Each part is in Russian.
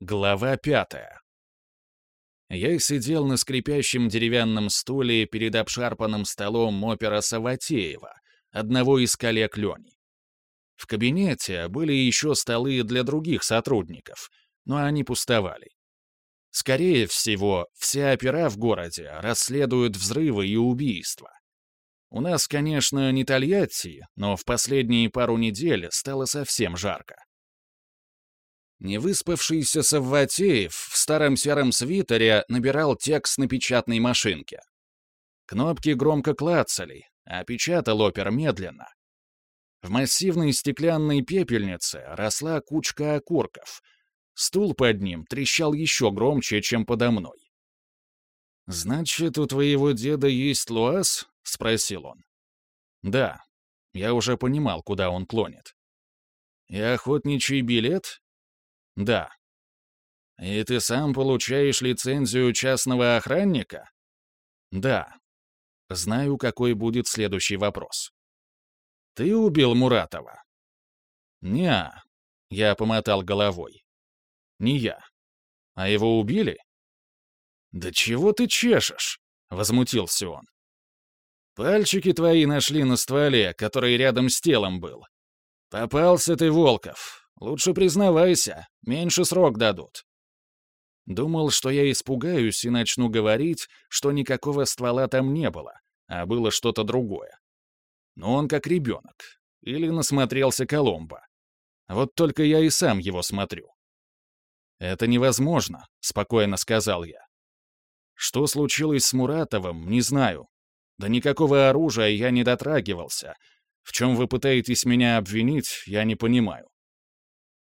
Глава пятая. Я сидел на скрипящем деревянном стуле перед обшарпанным столом опера Саватеева, одного из коллег Лени. В кабинете были еще столы для других сотрудников, но они пустовали. Скорее всего, все опера в городе расследуют взрывы и убийства. У нас, конечно, не Тольятти, но в последние пару недель стало совсем жарко. Невыспавшийся Савватеев в старом сером свитере набирал текст на печатной машинке. Кнопки громко клацали, а печатал опер медленно. В массивной стеклянной пепельнице росла кучка окурков. Стул под ним трещал еще громче, чем подо мной. «Значит, у твоего деда есть луаз?» — спросил он. «Да». Я уже понимал, куда он клонит. «И охотничий билет?» Да. И ты сам получаешь лицензию частного охранника? Да. Знаю, какой будет следующий вопрос. Ты убил Муратова? Не, я помотал головой. Не я. А его убили? Да чего ты чешешь? Возмутился он. Пальчики твои нашли на стволе, который рядом с телом был. Попался ты, Волков. Лучше признавайся, меньше срок дадут. Думал, что я испугаюсь и начну говорить, что никакого ствола там не было, а было что-то другое. Но он как ребенок. Или насмотрелся Коломбо. Вот только я и сам его смотрю. «Это невозможно», — спокойно сказал я. Что случилось с Муратовым, не знаю. Да никакого оружия я не дотрагивался. В чем вы пытаетесь меня обвинить, я не понимаю.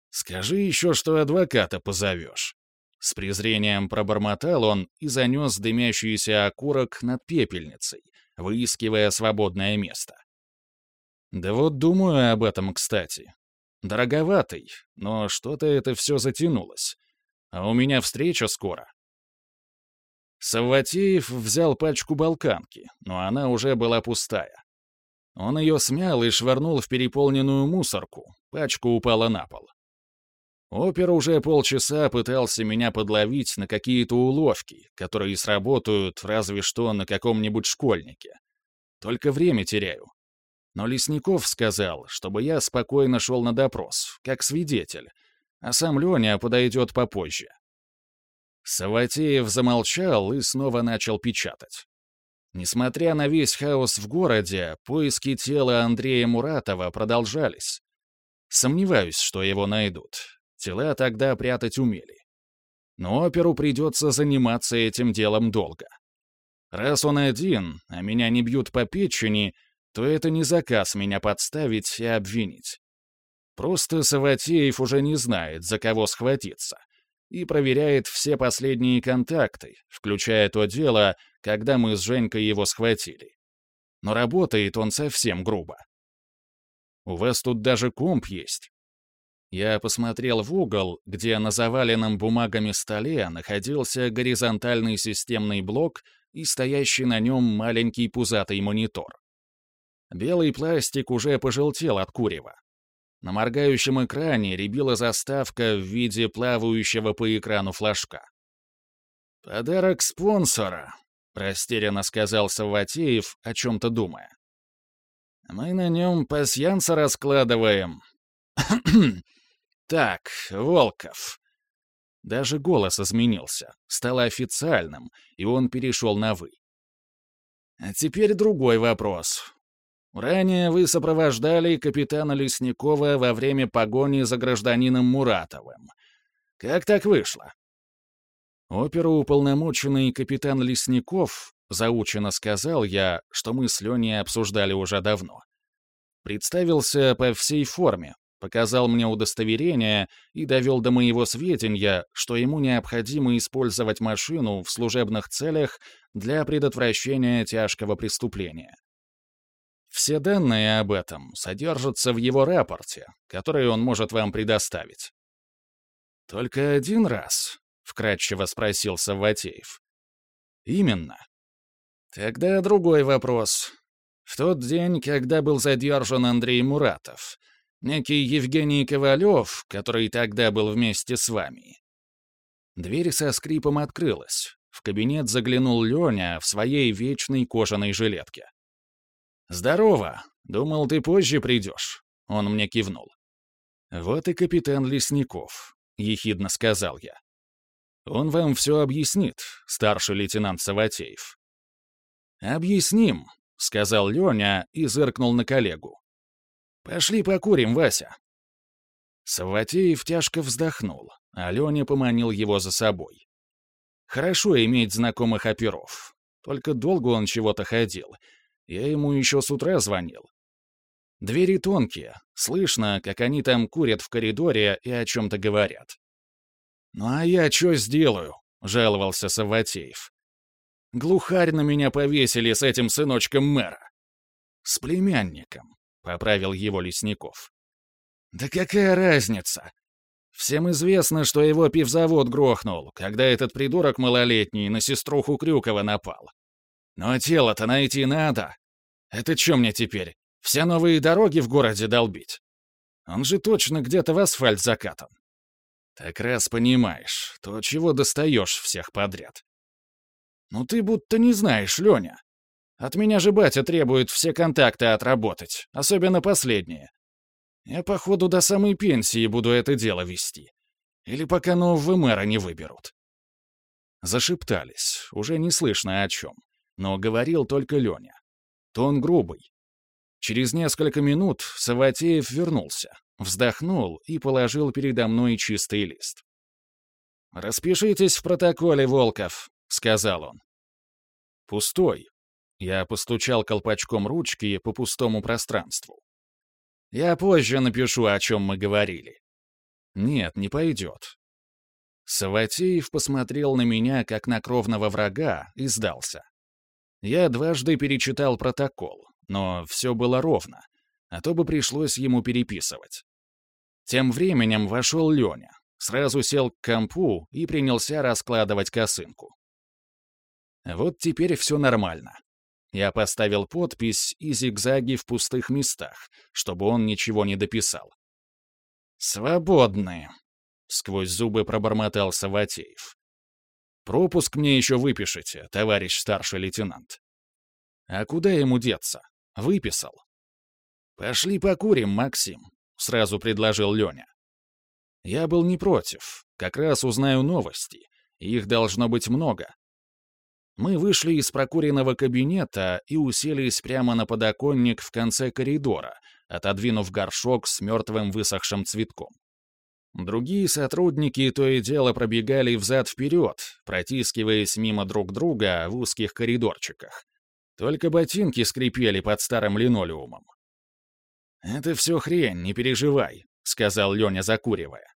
«Скажи еще, что адвоката позовешь». С презрением пробормотал он и занес дымящийся окурок над пепельницей, выискивая свободное место. «Да вот думаю об этом, кстати. Дороговатый, но что-то это все затянулось. А у меня встреча скоро». Савватеев взял пачку балканки, но она уже была пустая. Он ее смял и швырнул в переполненную мусорку, пачка упала на пол. Опер уже полчаса пытался меня подловить на какие-то уловки, которые сработают разве что на каком-нибудь школьнике. Только время теряю. Но Лесников сказал, чтобы я спокойно шел на допрос, как свидетель, а сам Леня подойдет попозже. Саватеев замолчал и снова начал печатать. Несмотря на весь хаос в городе, поиски тела Андрея Муратова продолжались. Сомневаюсь, что его найдут, Тела тогда прятать умели. Но оперу придется заниматься этим делом долго. Раз он один, а меня не бьют по печени, то это не заказ меня подставить и обвинить. Просто Саватеев уже не знает, за кого схватиться, и проверяет все последние контакты, включая то дело, когда мы с Женькой его схватили. Но работает он совсем грубо. У вас тут даже комп есть. Я посмотрел в угол, где на заваленном бумагами столе находился горизонтальный системный блок и стоящий на нем маленький пузатый монитор. Белый пластик уже пожелтел от курева. На моргающем экране рябила заставка в виде плавающего по экрану флажка. «Подарок спонсора», — растерянно сказал Савватеев, о чем-то думая. «Мы на нем пасьянца раскладываем. «Так, Волков». Даже голос изменился, стал официальным, и он перешел на «вы». А теперь другой вопрос. Ранее вы сопровождали капитана Лесникова во время погони за гражданином Муратовым. Как так вышло? Оперуполномоченный капитан Лесников, заучено сказал я, что мы с Леней обсуждали уже давно. Представился по всей форме, показал мне удостоверение и довел до моего сведения, что ему необходимо использовать машину в служебных целях для предотвращения тяжкого преступления. Все данные об этом содержатся в его рапорте, который он может вам предоставить. «Только один раз?» — вкратчиво спросил Савватеев. «Именно. Тогда другой вопрос. В тот день, когда был задержан Андрей Муратов, Некий Евгений Ковалев, который тогда был вместе с вами. Дверь со скрипом открылась. В кабинет заглянул Леня в своей вечной кожаной жилетке. «Здорово! Думал, ты позже придешь». Он мне кивнул. «Вот и капитан Лесников», — ехидно сказал я. «Он вам все объяснит, старший лейтенант Саватеев». «Объясним», — сказал Леня и зыркнул на коллегу. «Пошли покурим, Вася». Саватеев тяжко вздохнул, а Леня поманил его за собой. Хорошо иметь знакомых оперов. Только долго он чего-то ходил. Я ему еще с утра звонил. Двери тонкие, слышно, как они там курят в коридоре и о чем-то говорят. «Ну а я что сделаю?» — жаловался Саватеев. «Глухарь на меня повесили с этим сыночком мэра». «С племянником», — поправил его Лесников. «Да какая разница? Всем известно, что его пивзавод грохнул, когда этот придурок малолетний на сеструху Крюкова напал. Но тело-то найти надо. Это что мне теперь, все новые дороги в городе долбить. Он же точно где-то в асфальт закатан. Так раз понимаешь, то чего достаешь всех подряд? Ну ты будто не знаешь, Леня. От меня же батя требует все контакты отработать, особенно последние. Я, походу, до самой пенсии буду это дело вести. Или пока нового мэра не выберут. Зашептались, уже не слышно о чем. Но говорил только Леня. Тон грубый, Через несколько минут Саватеев вернулся, вздохнул и положил передо мной чистый лист. «Распишитесь в протоколе, Волков», — сказал он. «Пустой». Я постучал колпачком ручки по пустому пространству. «Я позже напишу, о чем мы говорили». «Нет, не пойдет». Саватеев посмотрел на меня, как на кровного врага, и сдался. Я дважды перечитал протокол, но все было ровно, а то бы пришлось ему переписывать. Тем временем вошел Леня, сразу сел к компу и принялся раскладывать косынку. Вот теперь все нормально. Я поставил подпись и зигзаги в пустых местах, чтобы он ничего не дописал. «Свободные», — сквозь зубы пробормотал Саватеев. «Пропуск мне еще выпишите, товарищ старший лейтенант». «А куда ему деться? Выписал. «Пошли покурим, Максим», — сразу предложил Леня. Я был не против, как раз узнаю новости. Их должно быть много. Мы вышли из прокуренного кабинета и уселись прямо на подоконник в конце коридора, отодвинув горшок с мертвым высохшим цветком. Другие сотрудники то и дело пробегали взад-вперед, протискиваясь мимо друг друга в узких коридорчиках. Только ботинки скрипели под старым линолеумом. «Это все хрень, не переживай», — сказал Леня, закуривая.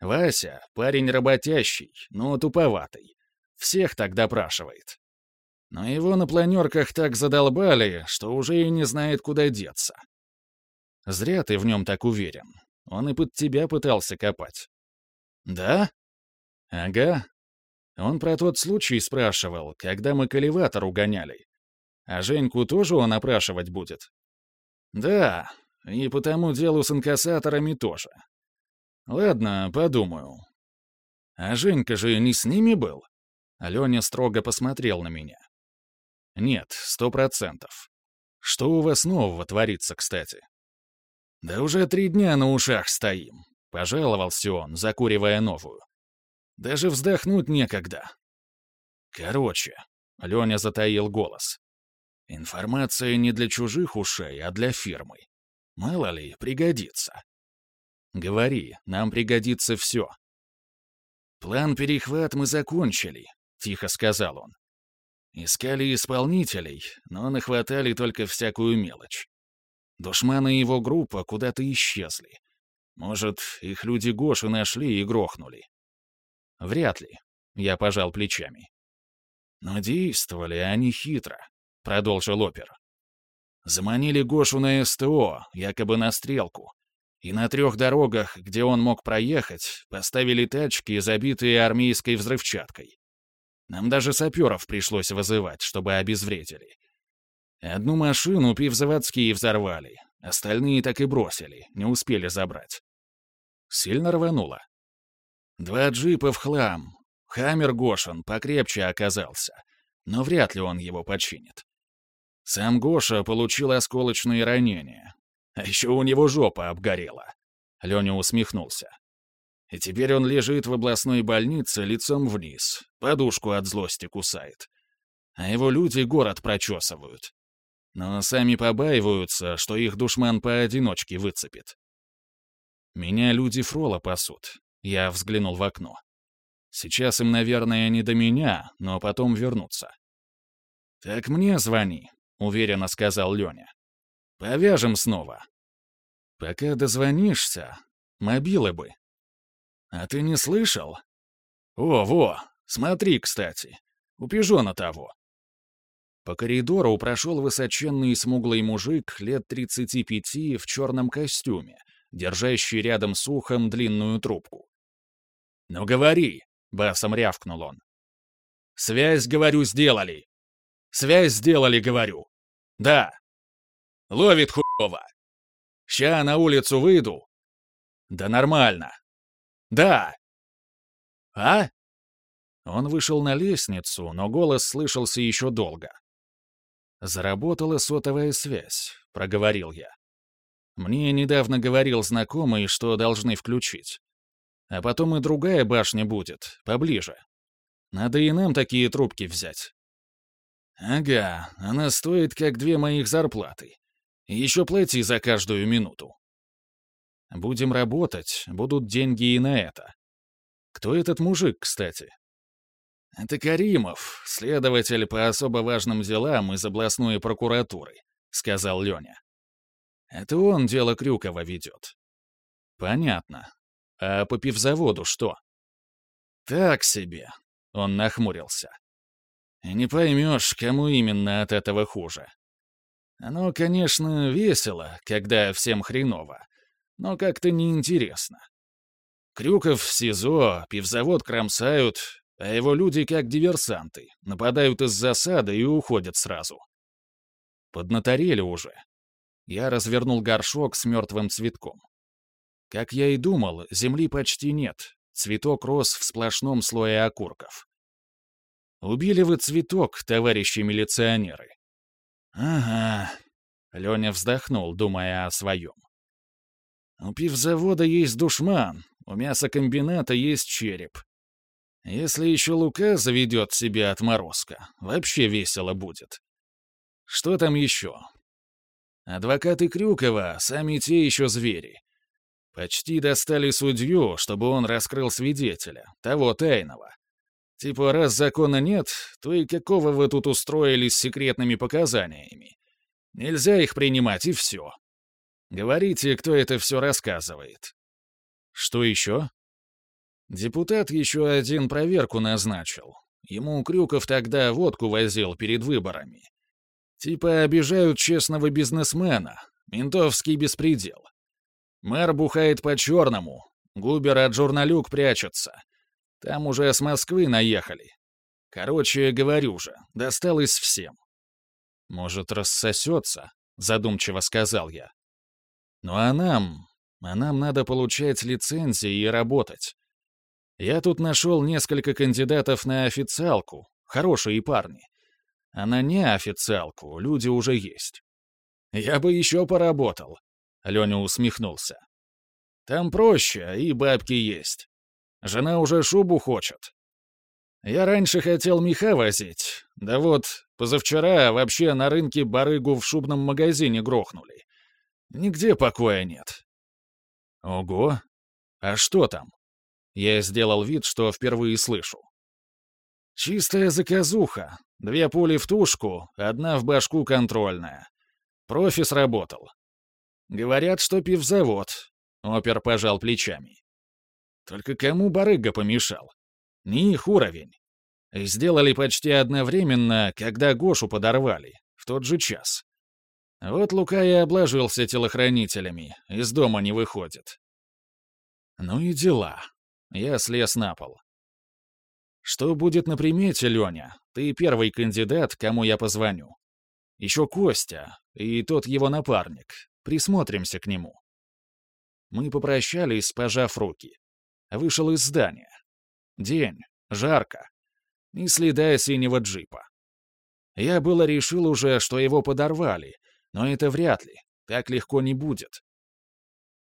«Вася — парень работящий, но туповатый. Всех так допрашивает. Но его на планерках так задолбали, что уже и не знает, куда деться. Зря ты в нем так уверен. Он и под тебя пытался копать». «Да?» «Ага. Он про тот случай спрашивал, когда мы колеватор угоняли. А Женьку тоже он опрашивать будет? Да, и по тому делу с инкассаторами тоже. Ладно, подумаю. А Женька же не с ними был? Аленя строго посмотрел на меня. Нет, сто процентов. Что у вас нового творится, кстати? Да уже три дня на ушах стоим, пожаловался он, закуривая новую. Даже вздохнуть некогда. Короче, Леня затаил голос. Информация не для чужих ушей, а для фирмы. Мало ли, пригодится. Говори, нам пригодится все. План перехват мы закончили, тихо сказал он. Искали исполнителей, но нахватали только всякую мелочь. Душманы и его группа куда-то исчезли. Может, их люди Гоши нашли и грохнули. Вряд ли, я пожал плечами. Но действовали они хитро продолжил опер. Заманили Гошу на СТО, якобы на стрелку. И на трех дорогах, где он мог проехать, поставили тачки, забитые армейской взрывчаткой. Нам даже саперов пришлось вызывать, чтобы обезвредили. Одну машину пивзаводские взорвали, остальные так и бросили, не успели забрать. Сильно рвануло. Два джипа в хлам, Хаммер Гошин покрепче оказался, но вряд ли он его починит. Сам Гоша получил осколочные ранения. А еще у него жопа обгорела. Леня усмехнулся. И теперь он лежит в областной больнице лицом вниз, подушку от злости кусает. А его люди город прочесывают. Но сами побаиваются, что их душман поодиночке выцепит. Меня люди Фрола пасут. Я взглянул в окно. Сейчас им, наверное, не до меня, но потом вернутся. «Так мне звони», — уверенно сказал Леня. «Повяжем снова». «Пока дозвонишься, мобилы бы». «А ты не слышал?» «О, во, смотри, кстати, у пижона того». По коридору прошел высоченный смуглый мужик лет 35 в черном костюме, держащий рядом с ухом длинную трубку. «Ну говори!» — басом рявкнул он. «Связь, говорю, сделали!» «Связь сделали, говорю!» «Да!» «Ловит хуево!» «Ща на улицу выйду!» «Да нормально!» «Да!» «А?» Он вышел на лестницу, но голос слышался еще долго. «Заработала сотовая связь», — проговорил я. «Мне недавно говорил знакомый, что должны включить. А потом и другая башня будет, поближе. Надо и нам такие трубки взять». «Ага, она стоит как две моих зарплаты. Еще плати за каждую минуту». «Будем работать, будут деньги и на это. Кто этот мужик, кстати?» «Это Каримов, следователь по особо важным делам из областной прокуратуры», — сказал Леня. «Это он дело Крюкова ведет». «Понятно. А по пивзаводу что?» «Так себе», — он нахмурился. «И не поймешь, кому именно от этого хуже. Оно, конечно, весело, когда всем хреново, но как-то неинтересно. Крюков в СИЗО, пивзавод кромсают, а его люди как диверсанты, нападают из засады и уходят сразу. Поднаторели уже. Я развернул горшок с мертвым цветком. Как я и думал, земли почти нет. Цветок рос в сплошном слое окурков. «Убили вы цветок, товарищи милиционеры». «Ага», — Леня вздохнул, думая о своем. «У пивзавода есть душман, у мясокомбината есть череп. Если еще Лука заведет себе отморозка, вообще весело будет. Что там еще? Адвокаты Крюкова — сами те еще звери. Почти достали судью, чтобы он раскрыл свидетеля, того тайного. Типа, раз закона нет, то и какого вы тут устроили с секретными показаниями? Нельзя их принимать, и все. Говорите, кто это все рассказывает. Что еще? Депутат еще один проверку назначил. Ему Крюков тогда водку возил перед выборами. Типа обижают честного бизнесмена. Ментовский беспредел. Мэр бухает по-черному. Губер от журналюк прячется. Там уже с Москвы наехали. Короче, говорю же, досталось всем. Может, рассосется, задумчиво сказал я. Ну а нам, а нам надо получать лицензии и работать. Я тут нашел несколько кандидатов на официалку, хорошие парни. А на неофициалку люди уже есть. Я бы еще поработал. Леня усмехнулся. Там проще, и бабки есть. Жена уже шубу хочет. Я раньше хотел меха возить, да вот позавчера вообще на рынке барыгу в шубном магазине грохнули. Нигде покоя нет. Ого! А что там? Я сделал вид, что впервые слышу. Чистая заказуха. Две пули в тушку, одна в башку контрольная. Профи сработал. Говорят, что пивзавод. Опер пожал плечами. Только кому барыга помешал? Не их уровень. Сделали почти одновременно, когда Гошу подорвали, в тот же час. Вот Лука и обложился телохранителями, из дома не выходит. Ну и дела. Я слез на пол. Что будет на примете, Леня? Ты первый кандидат, кому я позвоню. Еще Костя, и тот его напарник. Присмотримся к нему. Мы попрощались, пожав руки. Вышел из здания. День. Жарко. И следа синего джипа. Я было решил уже, что его подорвали, но это вряд ли, так легко не будет.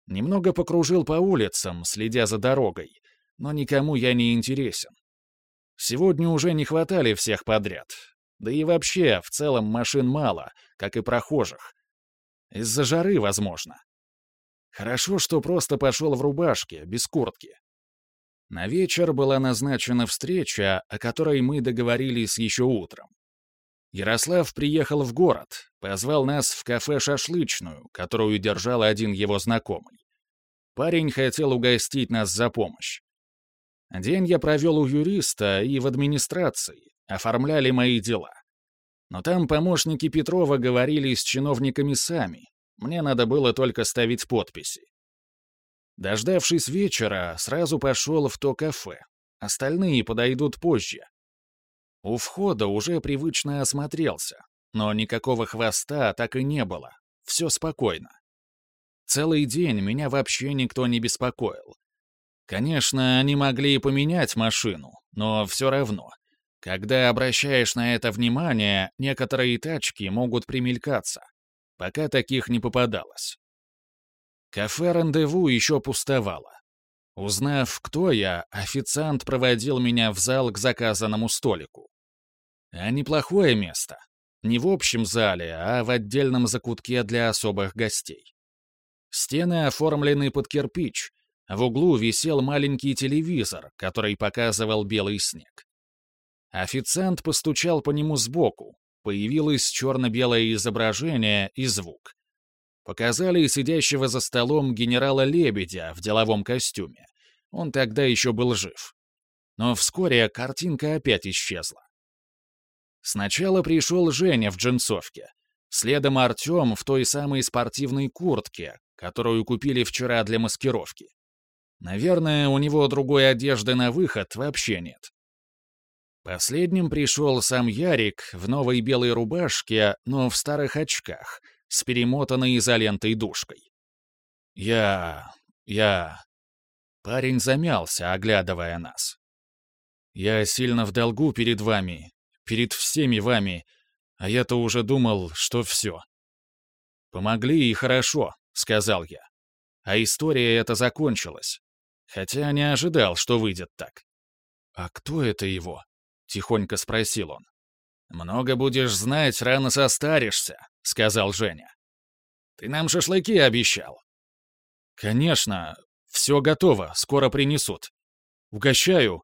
Немного покружил по улицам, следя за дорогой, но никому я не интересен. Сегодня уже не хватали всех подряд. Да и вообще, в целом машин мало, как и прохожих. Из-за жары, возможно. Хорошо, что просто пошел в рубашке, без куртки. На вечер была назначена встреча, о которой мы договорились еще утром. Ярослав приехал в город, позвал нас в кафе «Шашлычную», которую держал один его знакомый. Парень хотел угостить нас за помощь. День я провел у юриста и в администрации, оформляли мои дела. Но там помощники Петрова говорили с чиновниками сами. Мне надо было только ставить подписи. Дождавшись вечера, сразу пошел в то кафе. Остальные подойдут позже. У входа уже привычно осмотрелся, но никакого хвоста так и не было. Все спокойно. Целый день меня вообще никто не беспокоил. Конечно, они могли и поменять машину, но все равно. Когда обращаешь на это внимание, некоторые тачки могут примелькаться. Пока таких не попадалось. Кафе «Рандеву» еще пустовало. Узнав, кто я, официант проводил меня в зал к заказанному столику. А неплохое место. Не в общем зале, а в отдельном закутке для особых гостей. Стены оформлены под кирпич, в углу висел маленький телевизор, который показывал белый снег. Официант постучал по нему сбоку, появилось черно-белое изображение и звук. Показали сидящего за столом генерала Лебедя в деловом костюме. Он тогда еще был жив. Но вскоре картинка опять исчезла. Сначала пришел Женя в джинсовке. Следом Артем в той самой спортивной куртке, которую купили вчера для маскировки. Наверное, у него другой одежды на выход вообще нет. Последним пришел сам Ярик в новой белой рубашке, но в старых очках, с перемотанной изолентой душкой. «Я... я...» Парень замялся, оглядывая нас. «Я сильно в долгу перед вами, перед всеми вами, а я-то уже думал, что все. Помогли и хорошо, сказал я. А история эта закончилась. Хотя не ожидал, что выйдет так. «А кто это его?» — тихонько спросил он. «Много будешь знать, рано состаришься», — сказал Женя. «Ты нам шашлыки обещал». «Конечно, все готово, скоро принесут. Угощаю.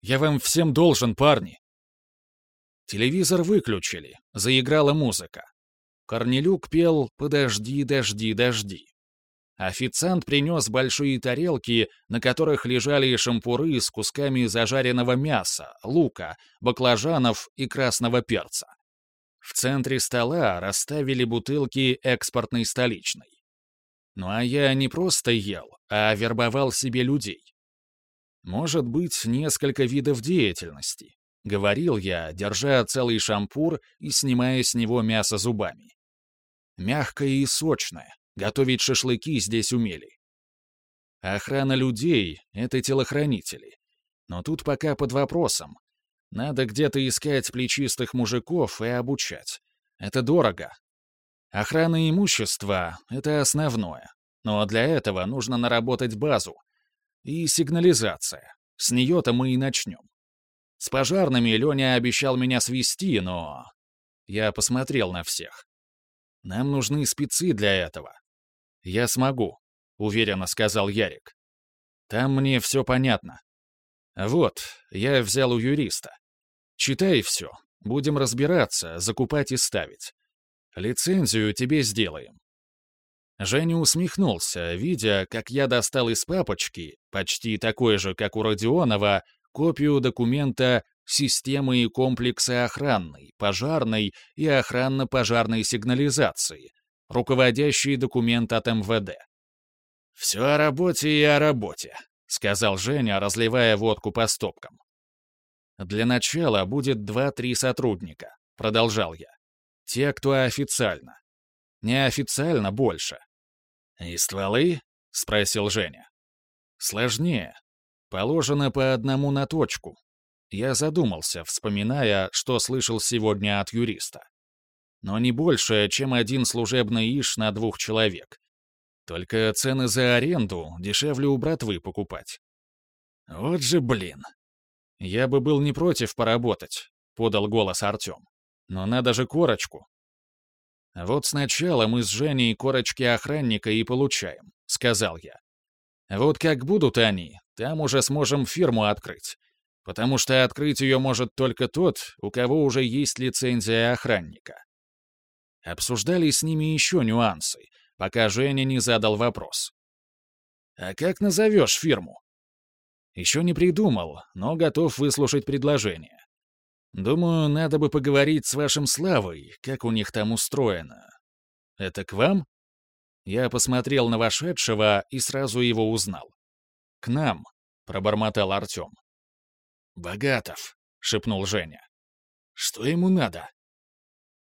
Я вам всем должен, парни». Телевизор выключили, заиграла музыка. Корнелюк пел «Подожди, дожди, дожди». Официант принес большие тарелки, на которых лежали шампуры с кусками зажаренного мяса, лука, баклажанов и красного перца. В центре стола расставили бутылки экспортной столичной. Ну а я не просто ел, а вербовал себе людей. Может быть, несколько видов деятельности. — говорил я, держа целый шампур и снимая с него мясо зубами. Мягкое и сочное, готовить шашлыки здесь умели. Охрана людей — это телохранители. Но тут пока под вопросом. Надо где-то искать плечистых мужиков и обучать. Это дорого. Охрана имущества — это основное. Но для этого нужно наработать базу. И сигнализация. С нее-то мы и начнем. С пожарными Леня обещал меня свести, но... Я посмотрел на всех. Нам нужны спецы для этого. Я смогу, уверенно сказал Ярик. Там мне все понятно. Вот, я взял у юриста. Читай все. Будем разбираться, закупать и ставить. Лицензию тебе сделаем. Женя усмехнулся, видя, как я достал из папочки, почти такой же, как у Родионова, копию документа системы и комплексы охранной, пожарной и охранно-пожарной сигнализации, руководящий документ от МВД. «Все о работе и о работе», — сказал Женя, разливая водку по стопкам. «Для начала будет два-три сотрудника», — продолжал я. «Те, кто официально. Неофициально больше». «И стволы?» — спросил Женя. «Сложнее. Положено по одному на точку. Я задумался, вспоминая, что слышал сегодня от юриста. Но не больше, чем один служебный иш на двух человек. Только цены за аренду дешевле у братвы покупать. Вот же блин. Я бы был не против поработать, подал голос Артем. Но надо же корочку. Вот сначала мы с Женей корочки охранника и получаем, сказал я. Вот как будут они, там уже сможем фирму открыть. Потому что открыть ее может только тот, у кого уже есть лицензия охранника. Обсуждали с ними еще нюансы, пока Женя не задал вопрос. «А как назовешь фирму?» Еще не придумал, но готов выслушать предложение. Думаю, надо бы поговорить с вашим Славой, как у них там устроено. Это к вам? Я посмотрел на вошедшего и сразу его узнал. К нам, пробормотал Артем. Богатов, шепнул Женя. Что ему надо?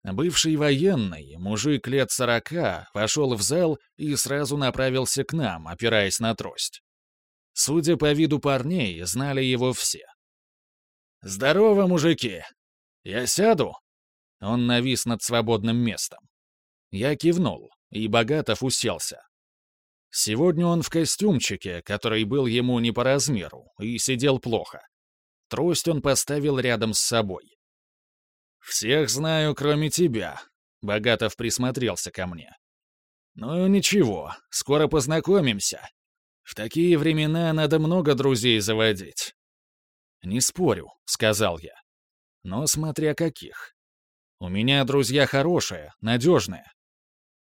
Бывший военный, мужик лет сорока, вошел в зал и сразу направился к нам, опираясь на трость. Судя по виду парней, знали его все. «Здорово, мужики! Я сяду?» Он навис над свободным местом. Я кивнул, и Богатов уселся. Сегодня он в костюмчике, который был ему не по размеру, и сидел плохо. Трость он поставил рядом с собой. «Всех знаю, кроме тебя», — Богатов присмотрелся ко мне. «Ну ничего, скоро познакомимся. В такие времена надо много друзей заводить. «Не спорю», — сказал я. «Но смотря каких. У меня друзья хорошие, надежные.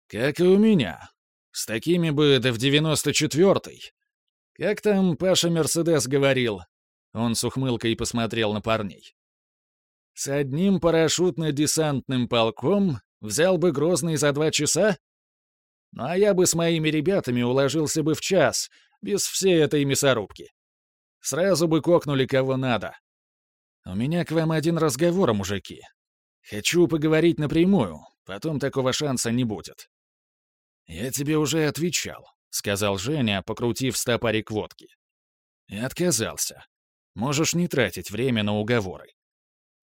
Как и у меня. С такими бы да в девяносто четвертый. Как там Паша Мерседес говорил?» Он с ухмылкой посмотрел на парней. «С одним парашютно-десантным полком взял бы Грозный за два часа? Ну а я бы с моими ребятами уложился бы в час, без всей этой мясорубки. Сразу бы кокнули кого надо. У меня к вам один разговор, мужики. Хочу поговорить напрямую, потом такого шанса не будет. Я тебе уже отвечал, сказал Женя, покрутив стопарик водки. И отказался. Можешь не тратить время на уговоры.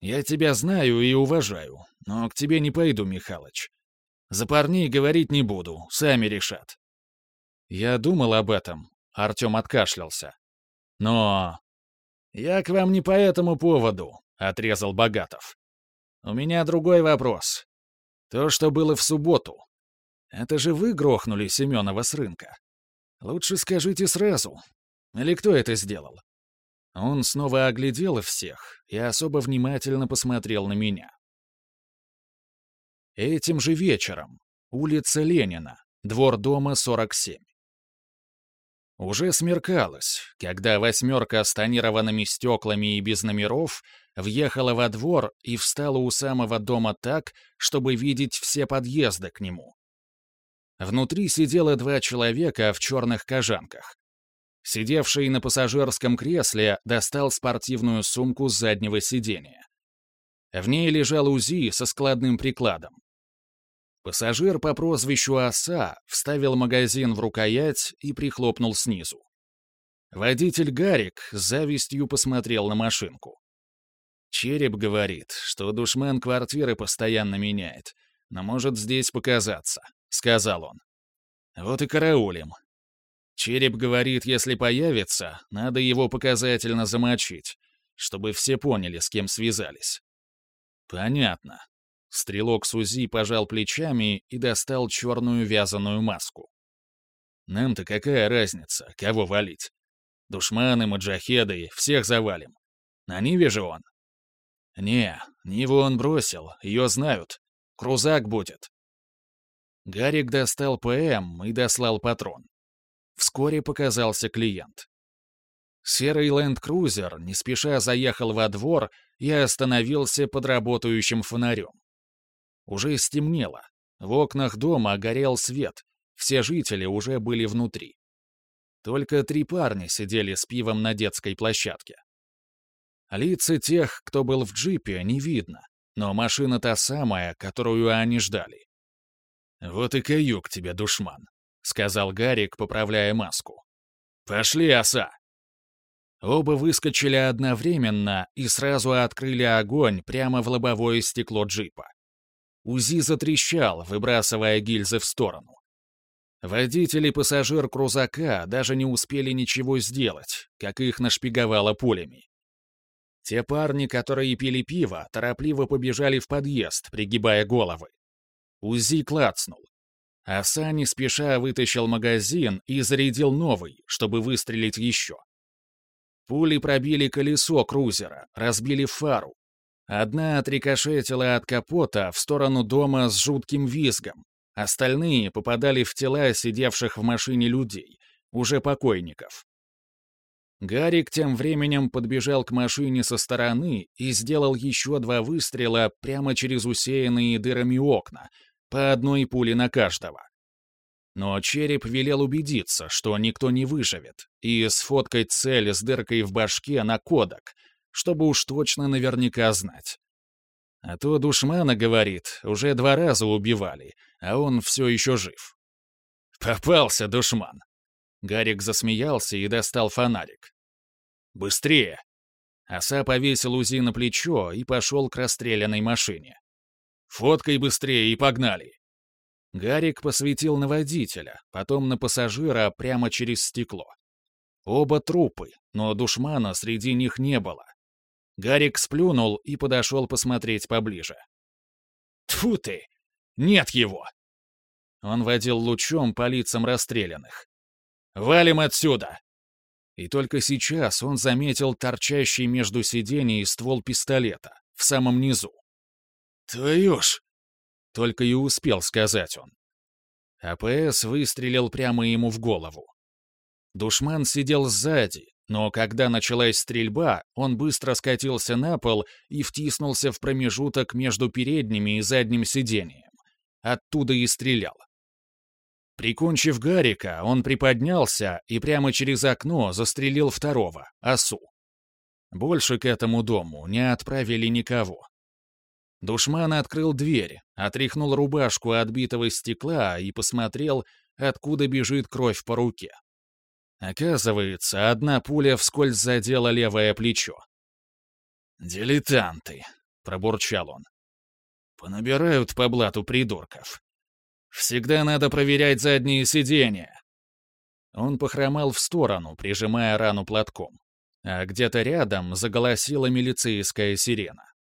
Я тебя знаю и уважаю, но к тебе не пойду, Михалыч. За парней говорить не буду, сами решат. Я думал об этом, Артем откашлялся. Но... «Я к вам не по этому поводу», — отрезал Богатов. «У меня другой вопрос. То, что было в субботу. Это же вы грохнули Семенова с рынка. Лучше скажите сразу. Или кто это сделал?» Он снова оглядел всех и особо внимательно посмотрел на меня. Этим же вечером. Улица Ленина, двор дома 47. Уже смеркалось, когда восьмерка с тонированными стеклами и без номеров въехала во двор и встала у самого дома так, чтобы видеть все подъезды к нему. Внутри сидело два человека в черных кожанках. Сидевший на пассажирском кресле достал спортивную сумку с заднего сиденья. В ней лежал УЗИ со складным прикладом. Пассажир по прозвищу Оса вставил магазин в рукоять и прихлопнул снизу. Водитель Гарик с завистью посмотрел на машинку. Череп говорит, что душмен квартиры постоянно меняет, но может здесь показаться, — сказал он. Вот и караулем. Череп говорит, если появится, надо его показательно замочить, чтобы все поняли, с кем связались. Понятно. Стрелок Сузи пожал плечами и достал черную вязаную маску. «Нам-то какая разница, кого валить? Душманы, маджахеды, всех завалим. На Ниве же он?» «Не, Ниву он бросил, ее знают. Крузак будет». Гарик достал ПМ и дослал патрон. Вскоре показался клиент. Серый ленд-крузер не спеша заехал во двор и остановился под работающим фонарем. Уже стемнело. В окнах дома горел свет. Все жители уже были внутри. Только три парня сидели с пивом на детской площадке. Лица тех, кто был в джипе, не видно, но машина та самая, которую они ждали. «Вот и каюк тебе, душман», — сказал Гарик, поправляя маску. «Пошли, оса!» Оба выскочили одновременно и сразу открыли огонь прямо в лобовое стекло джипа. УЗИ затрещал, выбрасывая гильзы в сторону. Водитель и пассажир крузака даже не успели ничего сделать, как их нашпиговало пулями. Те парни, которые пили пиво, торопливо побежали в подъезд, пригибая головы. УЗИ клацнул. А Сани спеша вытащил магазин и зарядил новый, чтобы выстрелить еще. Пули пробили колесо крузера, разбили фару. Одна отрикошетила от капота в сторону дома с жутким визгом. Остальные попадали в тела сидевших в машине людей, уже покойников. Гарик тем временем подбежал к машине со стороны и сделал еще два выстрела прямо через усеянные дырами окна, по одной пуле на каждого. Но череп велел убедиться, что никто не выживет, и сфоткать цель с дыркой в башке на кодек, чтобы уж точно наверняка знать. А то душмана, говорит, уже два раза убивали, а он все еще жив. «Попался, душман!» Гарик засмеялся и достал фонарик. «Быстрее!» Оса повесил УЗИ на плечо и пошел к расстрелянной машине. «Фоткай быстрее и погнали!» Гарик посветил на водителя, потом на пассажира прямо через стекло. Оба трупы, но душмана среди них не было. Гарик сплюнул и подошел посмотреть поближе. Тфу ты! Нет его!» Он водил лучом по лицам расстрелянных. «Валим отсюда!» И только сейчас он заметил торчащий между сидений ствол пистолета в самом низу. «Твою ж!» — только и успел сказать он. АПС выстрелил прямо ему в голову. Душман сидел сзади, но когда началась стрельба, он быстро скатился на пол и втиснулся в промежуток между передними и задним сиденьем. Оттуда и стрелял. Прикончив Гарика, он приподнялся и прямо через окно застрелил второго, осу. Больше к этому дому не отправили никого. Душман открыл дверь, отряхнул рубашку отбитого стекла и посмотрел, откуда бежит кровь по руке. Оказывается, одна пуля вскользь задела левое плечо. «Дилетанты», — пробурчал он. «Понабирают по блату придурков. Всегда надо проверять задние сиденья». Он похромал в сторону, прижимая рану платком. А где-то рядом заголосила милицейская сирена.